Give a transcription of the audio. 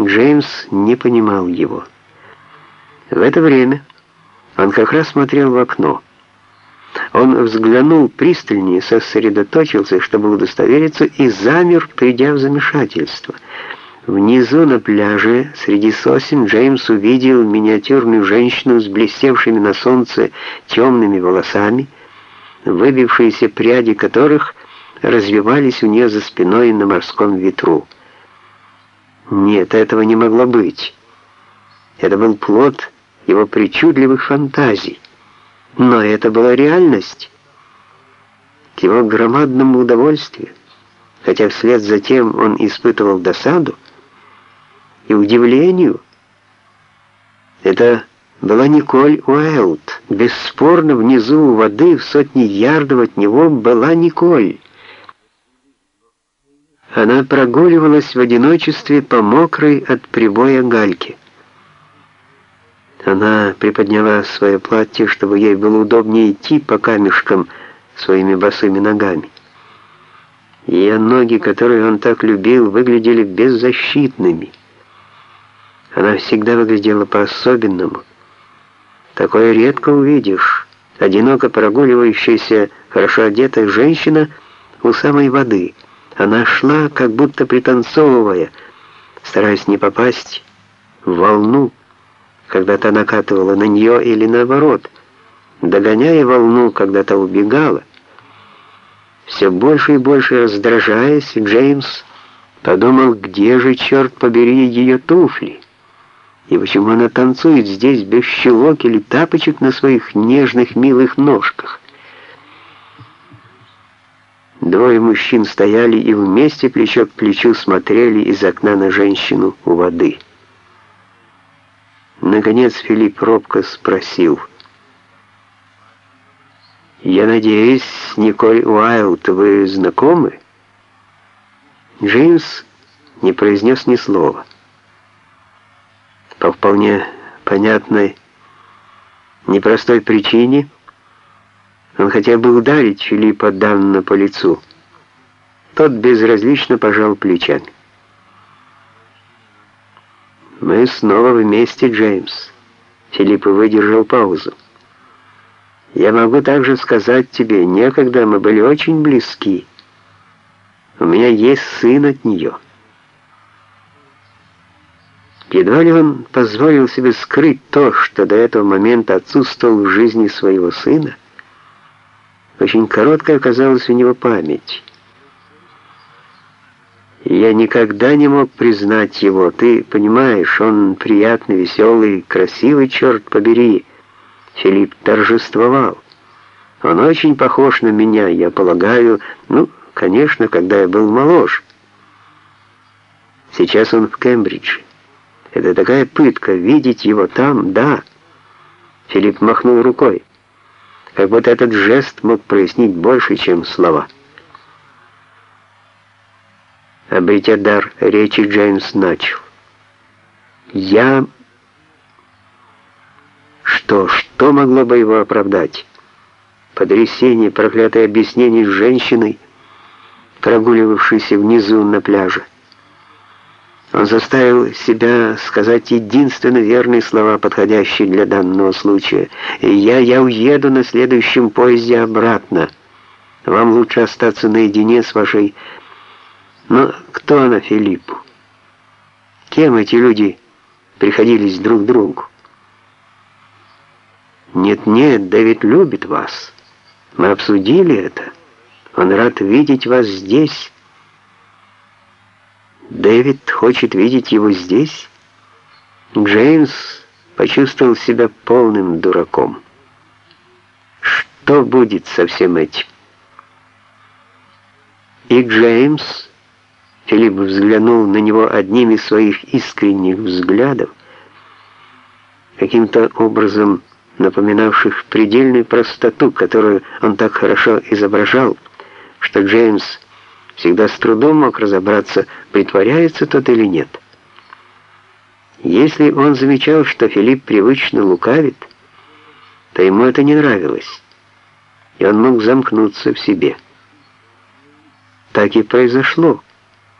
Джеймс не понимал его. В это время он как раз смотрел в окно. Он взглянул пристальнее, сосредоточился, чтобы удостовериться, и замер, придя в замешательство. Внизу на пляже, среди сосен, Джеймс увидел миниатюрную женщину с блестевшими на солнце темными волосами, выбившиеся пряди которых развивались у нее за спиной на морском ветру. Нет, этого не могло быть. Это был плод его причудливых фантазий. Но это была реальность. К его громадному удовольствию, хотя вслед за тем он испытывал досаду и удивлению, это была Николь Уайлд. Бесспорно, внизу у воды, в сотни ярдов от него, была Николь. Она прогуливалась в одиночестве по мокрой от прибоя гальке. Она приподняла свое платье, чтобы ей было удобнее идти по камешкам своими босыми ногами. Ее ноги, которые он так любил, выглядели беззащитными. Она всегда выглядела по-особенному. Такое редко увидишь. Одиноко прогуливающаяся, хорошо одетая женщина у самой воды. Она шла, как будто пританцовывая, стараясь не попасть в волну, когда-то накатывала на нее или наоборот, догоняя волну, когда-то убегала. Все больше и больше раздражаясь, Джеймс подумал, где же, черт побери, ее туфли? И почему она танцует здесь без щелок или тапочек на своих нежных милых ножках? Двое мужчин стояли и вместе плечо к плечу смотрели из окна на женщину у воды. Наконец Филипп робко спросил. «Я надеюсь, Николь Уайлд, вы знакомы?» Джеймс не произнес ни слова. По вполне понятной, непростой причине он хотел бы ударить Филиппа Данна по лицу. Тот безразлично пожал плечами. «Мы снова вместе, Джеймс». Филипп выдержал паузу. «Я могу также сказать тебе, некогда мы были очень близки. У меня есть сын от нее». Едва ли он позволил себе скрыть то, что до этого момента отсутствовал в жизни своего сына. Очень короткая оказалась у него память. Я никогда не мог признать его. Ты понимаешь, он приятный, веселый, красивый, черт побери. Филипп торжествовал. Он очень похож на меня, я полагаю, ну, конечно, когда я был моложе. Сейчас он в Кембридже. Это такая пытка, видеть его там, да. Филипп махнул рукой, как будто этот жест мог прояснить больше, чем слова. Обретя дар речи, Джеймс начал. «Я...» Что, что могло бы его оправдать? Подрясение, проклятое объяснение с женщиной, прогуливавшейся внизу на пляже. Он заставил себя сказать единственно верные слова, подходящие для данного случая. «Я, я уеду на следующем поезде обратно. Вам лучше остаться наедине с вашей но кто она Филиппу? Кем эти люди приходились друг другу? Нет-нет, Дэвид любит вас. Мы обсудили это. Он рад видеть вас здесь. Дэвид хочет видеть его здесь. Джеймс почувствовал себя полным дураком. Что будет со всем этим? И Джеймс Филипп взглянул на него одним из своих искренних взглядов, каким-то образом напоминавших предельную простоту, которую он так хорошо изображал, что Джеймс всегда с трудом мог разобраться, притворяется тот или нет. Если он замечал, что Филипп привычно лукавит, то ему это не нравилось, и он мог замкнуться в себе. Так и произошло.